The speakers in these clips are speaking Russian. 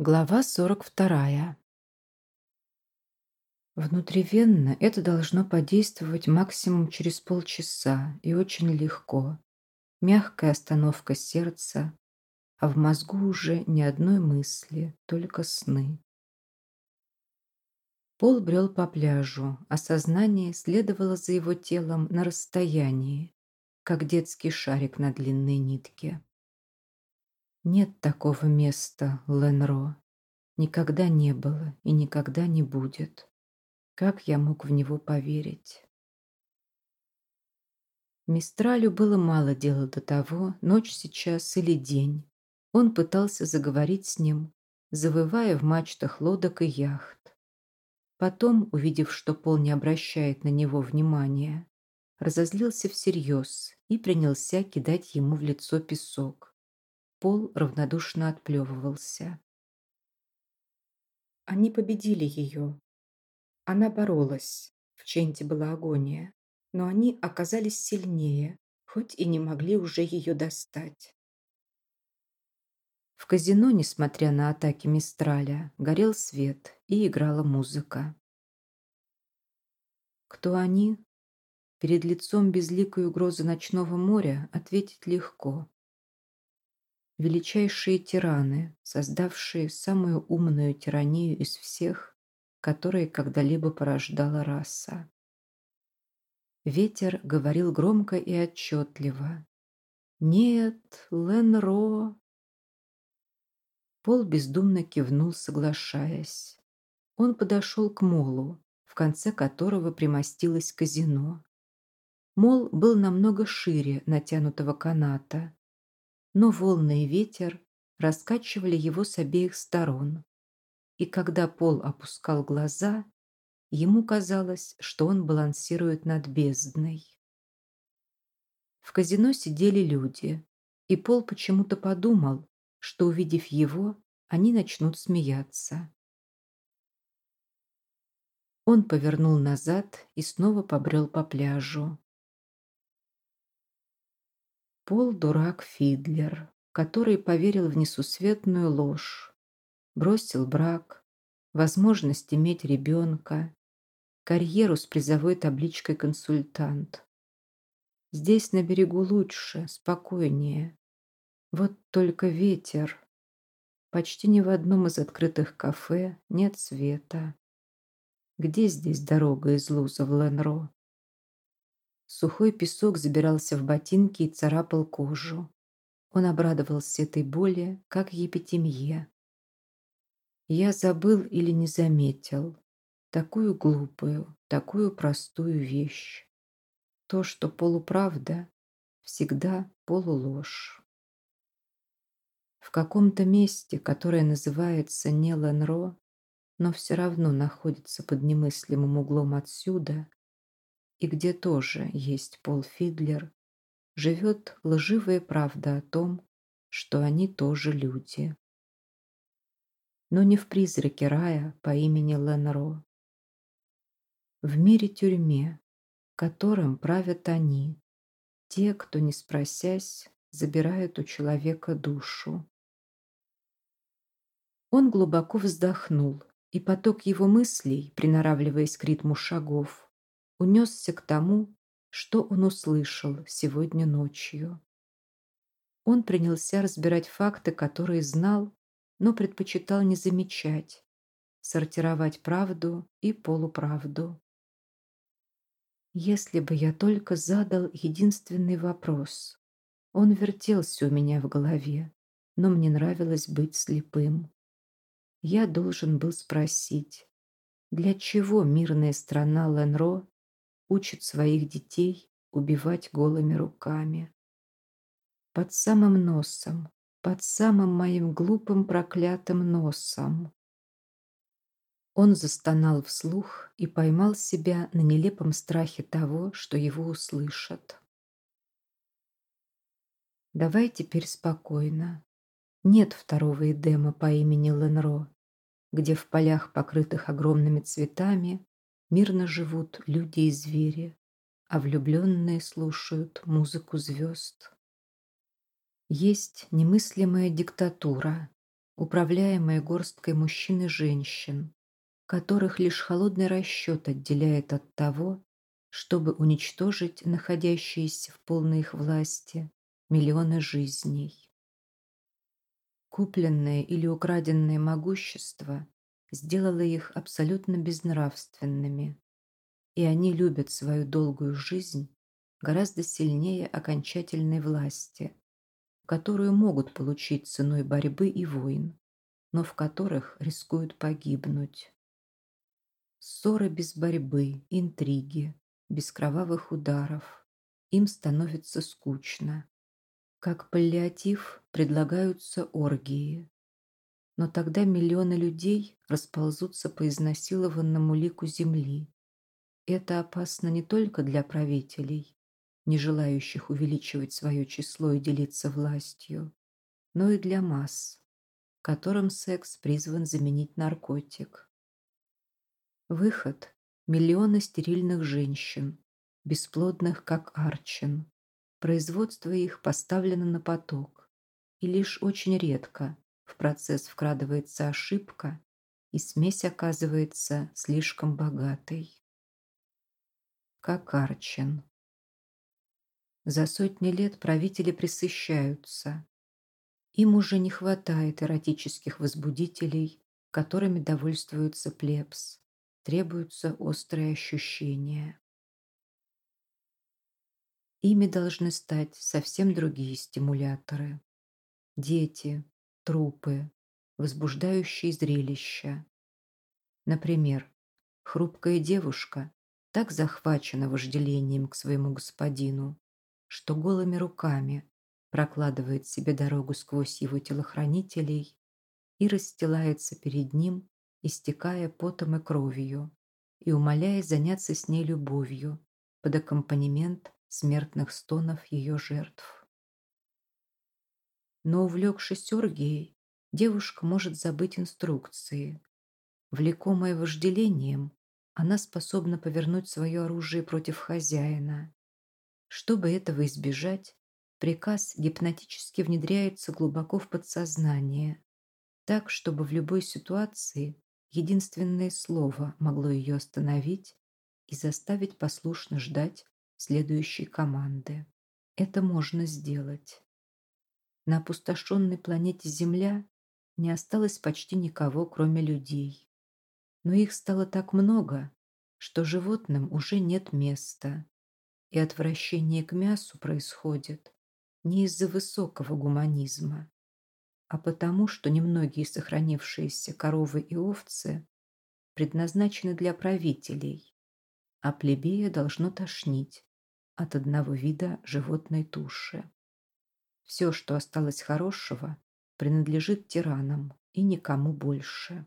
Глава 42. Внутривенно это должно подействовать максимум через полчаса и очень легко. Мягкая остановка сердца, а в мозгу уже ни одной мысли, только сны. Пол брел по пляжу, а сознание следовало за его телом на расстоянии, как детский шарик на длинной нитке. Нет такого места, Ленро. Никогда не было и никогда не будет. Как я мог в него поверить? Мистралю было мало дела до того, ночь сейчас или день. Он пытался заговорить с ним, завывая в мачтах лодок и яхт. Потом, увидев, что Пол не обращает на него внимания, разозлился всерьез и принялся кидать ему в лицо песок. Пол равнодушно отплевывался. Они победили ее. Она боролась. В Ченте была агония. Но они оказались сильнее, хоть и не могли уже ее достать. В казино, несмотря на атаки Мистраля, горел свет и играла музыка. Кто они? Перед лицом безликой угрозы ночного моря ответить легко величайшие тираны, создавшие самую умную тиранию из всех, которые когда-либо порождала раса. Ветер говорил громко и отчетливо. «Нет, Ленро!» Пол бездумно кивнул, соглашаясь. Он подошел к молу, в конце которого примостилось казино. Мол был намного шире натянутого каната, но волны и ветер раскачивали его с обеих сторон. И когда Пол опускал глаза, ему казалось, что он балансирует над бездной. В казино сидели люди, и Пол почему-то подумал, что, увидев его, они начнут смеяться. Он повернул назад и снова побрел по пляжу. Пол дурак Фидлер, который поверил в несусветную ложь, бросил брак, возможность иметь ребенка, карьеру с призовой табличкой консультант. Здесь на берегу лучше, спокойнее. Вот только ветер. Почти ни в одном из открытых кафе нет света. Где здесь дорога из Луза в Ленро? Сухой песок забирался в ботинки и царапал кожу. Он обрадовался этой боли, как епитемье. Я забыл или не заметил такую глупую, такую простую вещь. То, что полуправда, всегда полуложь. В каком-то месте, которое называется не Ленро, но все равно находится под немыслимым углом отсюда, и где тоже есть Пол Фидлер, живет лживая правда о том, что они тоже люди. Но не в призраке рая по имени Ленро. В мире тюрьме, которым правят они, те, кто, не спросясь, забирают у человека душу. Он глубоко вздохнул, и поток его мыслей, приноравливаясь к ритму шагов, унесся к тому, что он услышал сегодня ночью. Он принялся разбирать факты, которые знал, но предпочитал не замечать, сортировать правду и полуправду. Если бы я только задал единственный вопрос. Он вертелся у меня в голове, но мне нравилось быть слепым. Я должен был спросить, для чего мирная страна Ленро учит своих детей убивать голыми руками. Под самым носом, под самым моим глупым проклятым носом. Он застонал вслух и поймал себя на нелепом страхе того, что его услышат. Давай теперь спокойно. Нет второго Эдема по имени Ленро, где в полях, покрытых огромными цветами, Мирно живут люди и звери, а влюбленные слушают музыку звезд. Есть немыслимая диктатура, управляемая горсткой мужчин и женщин, которых лишь холодный расчет отделяет от того, чтобы уничтожить находящиеся в полной их власти миллионы жизней. Купленное или украденное могущество сделало их абсолютно безнравственными, и они любят свою долгую жизнь гораздо сильнее окончательной власти, которую могут получить ценой борьбы и войн, но в которых рискуют погибнуть. Ссоры без борьбы, интриги, без кровавых ударов. Им становится скучно. Как паллиатив предлагаются оргии. Но тогда миллионы людей расползутся по изнасилованному лику земли. Это опасно не только для правителей, не желающих увеличивать свое число и делиться властью, но и для масс, которым секс призван заменить наркотик. Выход – миллионы стерильных женщин, бесплодных как арчин. Производство их поставлено на поток, и лишь очень редко в процесс вкрадывается ошибка, и смесь оказывается слишком богатой. Как арчин. За сотни лет правители присыщаются. Им уже не хватает эротических возбудителей, которыми довольствуется плебс. Требуются острые ощущения. Ими должны стать совсем другие стимуляторы. Дети, трупы, возбуждающие зрелища. Например, хрупкая девушка так захвачена вожделением к своему господину, что голыми руками прокладывает себе дорогу сквозь его телохранителей и расстилается перед ним, истекая потом и кровью, и умоляя заняться с ней любовью под аккомпанемент смертных стонов ее жертв. Но, увлекшись оргией, девушка может забыть инструкции. Влекомая вожделением, она способна повернуть свое оружие против хозяина. Чтобы этого избежать, приказ гипнотически внедряется глубоко в подсознание, так, чтобы в любой ситуации единственное слово могло ее остановить и заставить послушно ждать следующей команды. Это можно сделать. На опустошенной планете Земля не осталось почти никого, кроме людей. Но их стало так много, что животным уже нет места, и отвращение к мясу происходит не из-за высокого гуманизма, а потому, что немногие сохранившиеся коровы и овцы предназначены для правителей, а плебея должно тошнить от одного вида животной туши. Все, что осталось хорошего, принадлежит тиранам и никому больше.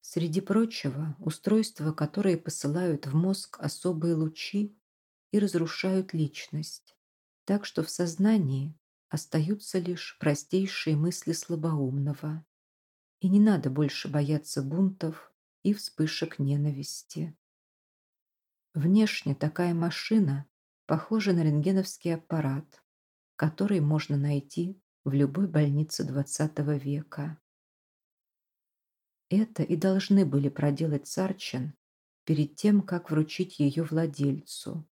Среди прочего, устройства, которые посылают в мозг особые лучи, и разрушают личность, так что в сознании остаются лишь простейшие мысли слабоумного. И не надо больше бояться бунтов и вспышек ненависти. Внешне такая машина похожа на рентгеновский аппарат, который можно найти в любой больнице XX века. Это и должны были проделать Сарчин перед тем, как вручить ее владельцу,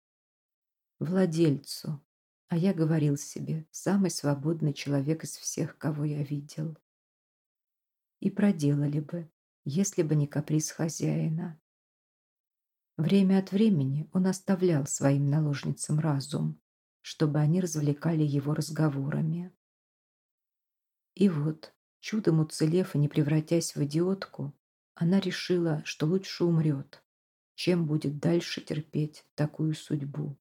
владельцу, а я говорил себе, самый свободный человек из всех, кого я видел. И проделали бы, если бы не каприз хозяина. Время от времени он оставлял своим наложницам разум, чтобы они развлекали его разговорами. И вот, чудом уцелев и не превратясь в идиотку, она решила, что лучше умрет, чем будет дальше терпеть такую судьбу.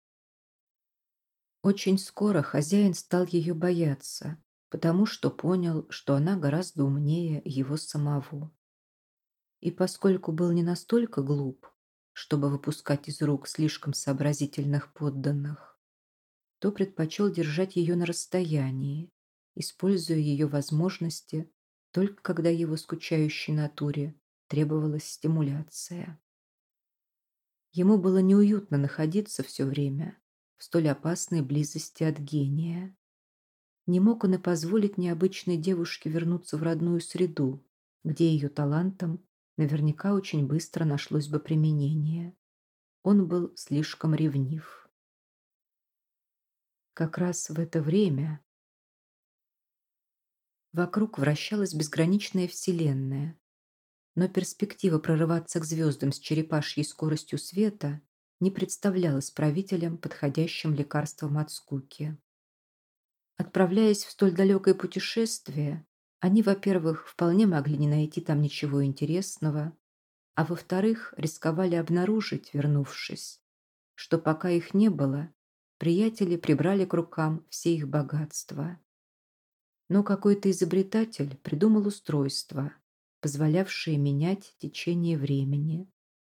Очень скоро хозяин стал ее бояться, потому что понял, что она гораздо умнее его самого. И поскольку был не настолько глуп, чтобы выпускать из рук слишком сообразительных подданных, то предпочел держать ее на расстоянии, используя ее возможности только когда его скучающей натуре требовалась стимуляция. Ему было неуютно находиться все время в столь опасной близости от гения. Не мог он и позволить необычной девушке вернуться в родную среду, где ее талантом наверняка очень быстро нашлось бы применение. Он был слишком ревнив. Как раз в это время вокруг вращалась безграничная вселенная, но перспектива прорываться к звездам с черепашьей скоростью света не представлялась правителям подходящим лекарством от скуки. Отправляясь в столь далекое путешествие, они, во-первых, вполне могли не найти там ничего интересного, а во-вторых, рисковали обнаружить, вернувшись, что пока их не было, приятели прибрали к рукам все их богатства. Но какой-то изобретатель придумал устройство, позволявшее менять течение времени,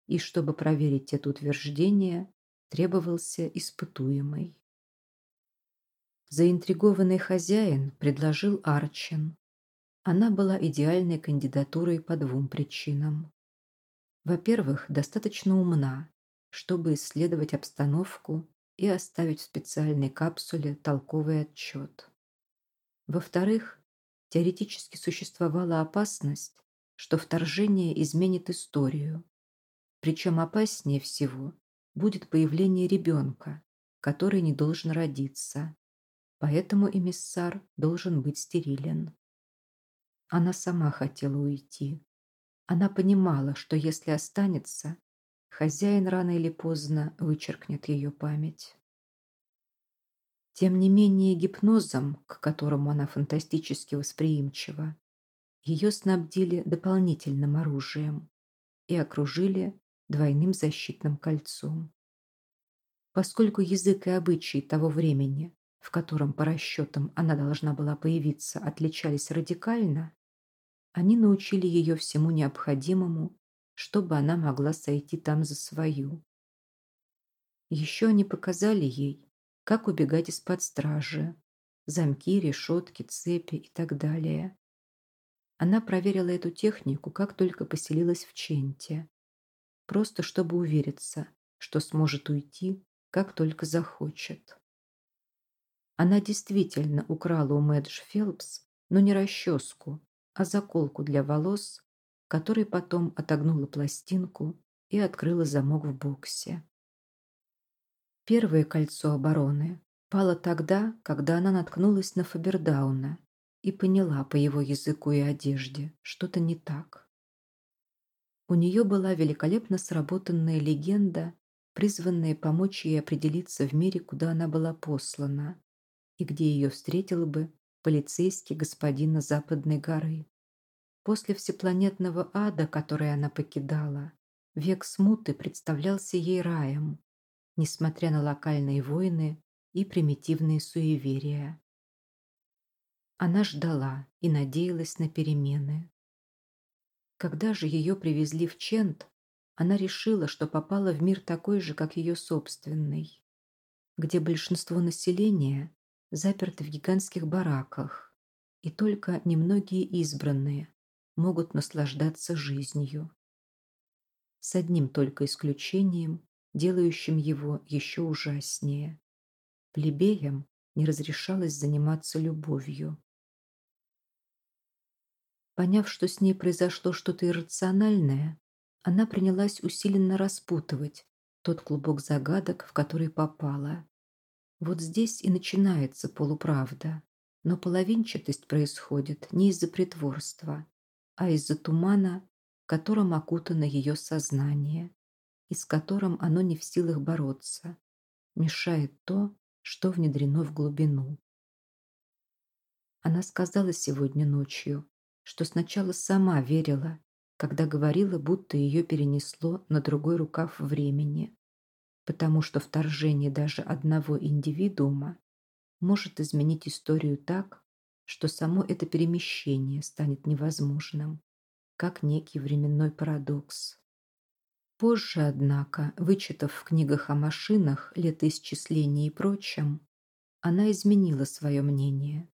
и чтобы проверить это утверждение, требовался испытуемый. Заинтригованный хозяин предложил Арчин. Она была идеальной кандидатурой по двум причинам. Во-первых, достаточно умна, чтобы исследовать обстановку и оставить в специальной капсуле толковый отчет. Во-вторых, теоретически существовала опасность, что вторжение изменит историю. Причем опаснее всего будет появление ребенка, который не должен родиться. Поэтому эмиссар должен быть стерилен. Она сама хотела уйти. Она понимала, что если останется, хозяин рано или поздно вычеркнет ее память. Тем не менее гипнозом, к которому она фантастически восприимчива, ее снабдили дополнительным оружием и окружили двойным защитным кольцом. Поскольку язык и обычаи того времени в котором по расчетам она должна была появиться, отличались радикально, они научили ее всему необходимому, чтобы она могла сойти там за свою. Еще они показали ей, как убегать из-под стражи, замки, решетки, цепи и так далее. Она проверила эту технику, как только поселилась в Ченте, просто чтобы увериться, что сможет уйти, как только захочет. Она действительно украла у Мэдж Фелпс, но не расческу, а заколку для волос, которой потом отогнула пластинку и открыла замок в боксе. Первое кольцо обороны пало тогда, когда она наткнулась на Фабердауна и поняла по его языку и одежде, что-то не так. У нее была великолепно сработанная легенда, призванная помочь ей определиться в мире, куда она была послана, и где ее встретил бы полицейский господина Западной горы. После всепланетного ада, который она покидала, век смуты представлялся ей раем, несмотря на локальные войны и примитивные суеверия. Она ждала и надеялась на перемены. Когда же ее привезли в Чент, она решила, что попала в мир такой же, как ее собственный, где большинство населения заперты в гигантских бараках, и только немногие избранные могут наслаждаться жизнью. С одним только исключением, делающим его еще ужаснее. Плебеям не разрешалось заниматься любовью. Поняв, что с ней произошло что-то иррациональное, она принялась усиленно распутывать тот клубок загадок, в который попала. Вот здесь и начинается полуправда. Но половинчатость происходит не из-за притворства, а из-за тумана, которым окутано ее сознание, и с которым оно не в силах бороться. Мешает то, что внедрено в глубину. Она сказала сегодня ночью, что сначала сама верила, когда говорила, будто ее перенесло на другой рукав времени потому что вторжение даже одного индивидуума может изменить историю так, что само это перемещение станет невозможным, как некий временной парадокс. Позже, однако, вычитав в книгах о машинах, летоисчислении и прочем, она изменила свое мнение,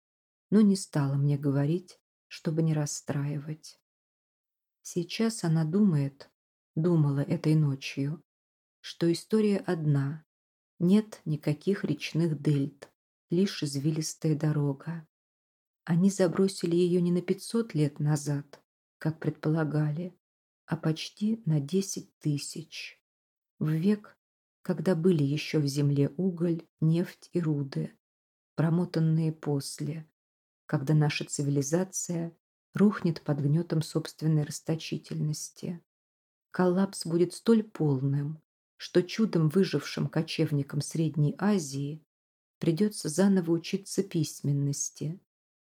но не стала мне говорить, чтобы не расстраивать. Сейчас она думает, думала этой ночью, что история одна. Нет никаких речных дельт, лишь извилистая дорога. Они забросили ее не на 500 лет назад, как предполагали, а почти на 10 тысяч. В век, когда были еще в земле уголь, нефть и руды, промотанные после, когда наша цивилизация рухнет под гнетом собственной расточительности. Коллапс будет столь полным, что чудом выжившим кочевникам Средней Азии придется заново учиться письменности,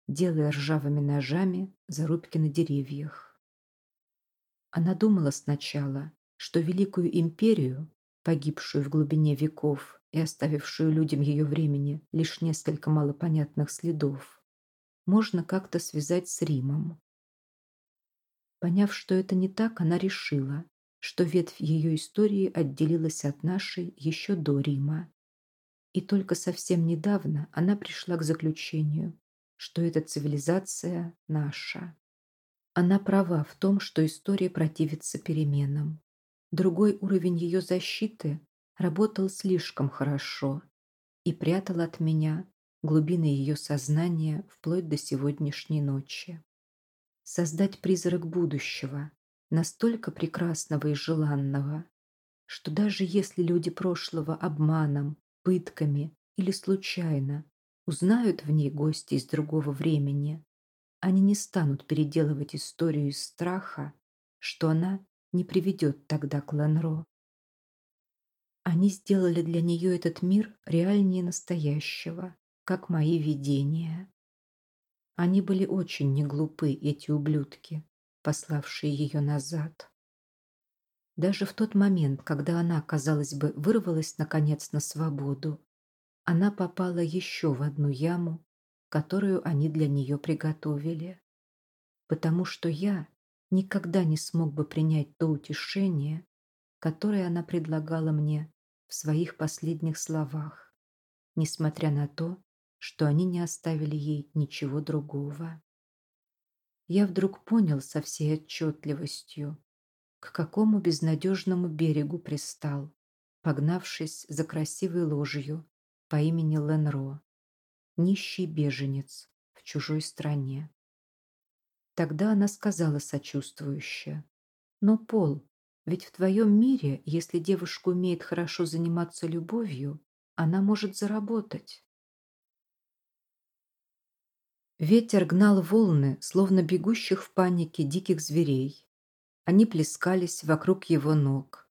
делая ржавыми ножами зарубки на деревьях. Она думала сначала, что великую империю, погибшую в глубине веков и оставившую людям ее времени лишь несколько малопонятных следов, можно как-то связать с Римом. Поняв, что это не так, она решила, что ветвь ее истории отделилась от нашей еще до Рима. И только совсем недавно она пришла к заключению, что эта цивилизация наша. Она права в том, что история противится переменам. Другой уровень ее защиты работал слишком хорошо и прятал от меня глубины ее сознания вплоть до сегодняшней ночи. Создать призрак будущего, настолько прекрасного и желанного, что даже если люди прошлого обманом, пытками или случайно узнают в ней гости из другого времени, они не станут переделывать историю из страха, что она не приведет тогда к Ланро. Они сделали для нее этот мир реальнее настоящего, как мои видения. Они были очень неглупы, эти ублюдки, пославшие ее назад. Даже в тот момент, когда она, казалось бы, вырвалась наконец на свободу, она попала еще в одну яму, которую они для нее приготовили. Потому что я никогда не смог бы принять то утешение, которое она предлагала мне в своих последних словах, несмотря на то, что они не оставили ей ничего другого. Я вдруг понял со всей отчетливостью, к какому безнадежному берегу пристал, погнавшись за красивой ложью по имени Ленро, нищий беженец в чужой стране. Тогда она сказала сочувствующе, «Но, Пол, ведь в твоем мире, если девушка умеет хорошо заниматься любовью, она может заработать». Ветер гнал волны, словно бегущих в панике диких зверей. Они плескались вокруг его ног.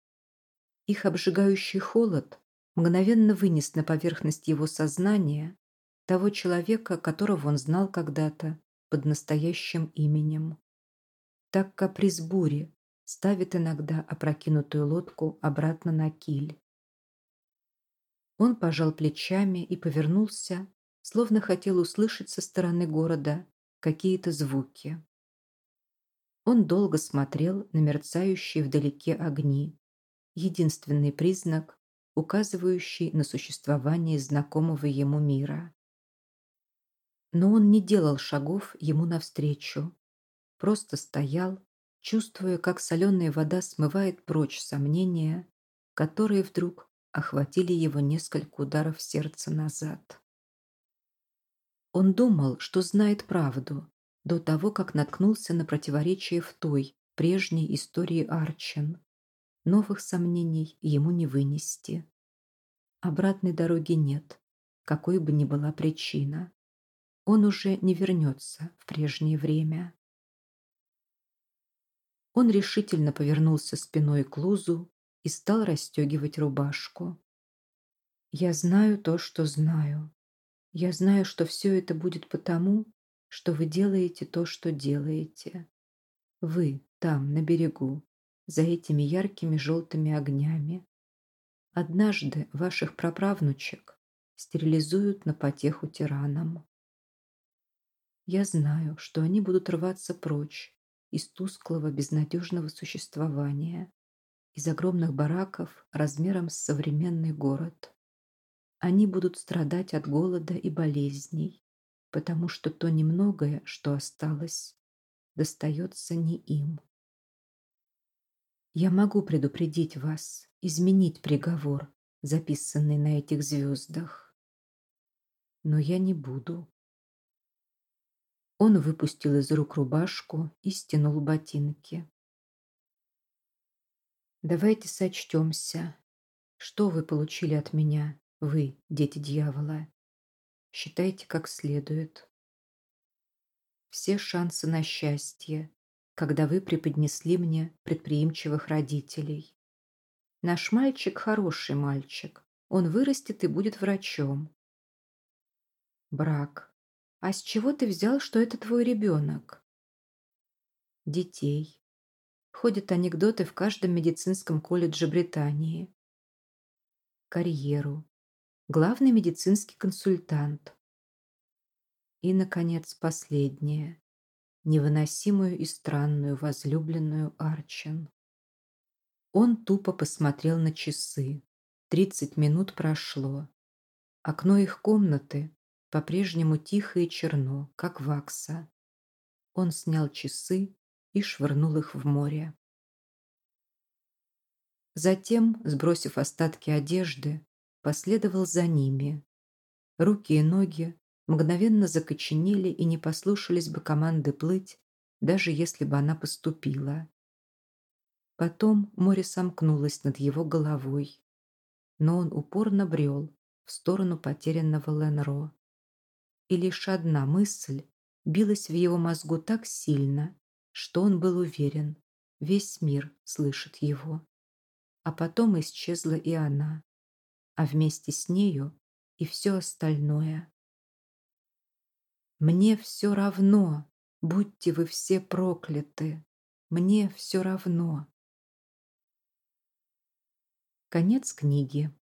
Их обжигающий холод мгновенно вынес на поверхность его сознания того человека, которого он знал когда-то под настоящим именем. Так каприз бури ставит иногда опрокинутую лодку обратно на киль. Он пожал плечами и повернулся, словно хотел услышать со стороны города какие-то звуки. Он долго смотрел на мерцающие вдалеке огни, единственный признак, указывающий на существование знакомого ему мира. Но он не делал шагов ему навстречу, просто стоял, чувствуя, как соленая вода смывает прочь сомнения, которые вдруг охватили его несколько ударов сердца назад. Он думал, что знает правду, до того, как наткнулся на противоречие в той, прежней истории Арчен. Новых сомнений ему не вынести. Обратной дороги нет, какой бы ни была причина. Он уже не вернется в прежнее время. Он решительно повернулся спиной к Лузу и стал расстегивать рубашку. «Я знаю то, что знаю. Я знаю, что все это будет потому, что вы делаете то, что делаете. Вы там, на берегу, за этими яркими желтыми огнями. Однажды ваших праправнучек стерилизуют на потеху тиранам. Я знаю, что они будут рваться прочь из тусклого безнадежного существования, из огромных бараков размером с современный город. Они будут страдать от голода и болезней, потому что то немногое, что осталось, достается не им. Я могу предупредить вас, изменить приговор, записанный на этих звездах. но я не буду. Он выпустил из рук рубашку и стянул ботинки. Давайте сочтемся. Что вы получили от меня, вы, дети дьявола? Считайте как следует. Все шансы на счастье, когда вы преподнесли мне предприимчивых родителей. Наш мальчик хороший мальчик. Он вырастет и будет врачом. Брак. А с чего ты взял, что это твой ребенок? Детей. Ходят анекдоты в каждом медицинском колледже Британии. Карьеру. Главный медицинский консультант. И, наконец, последнее. Невыносимую и странную возлюбленную Арчин. Он тупо посмотрел на часы. Тридцать минут прошло. Окно их комнаты по-прежнему тихо и черно, как вакса. Он снял часы и швырнул их в море. Затем, сбросив остатки одежды, последовал за ними. Руки и ноги мгновенно закоченели и не послушались бы команды плыть, даже если бы она поступила. Потом море сомкнулось над его головой, но он упорно брел в сторону потерянного Ленро и лишь одна мысль билась в его мозгу так сильно, что он был уверен, весь мир слышит его. А потом исчезла и она, а вместе с нею и все остальное. «Мне все равно, будьте вы все прокляты, мне все равно». Конец книги.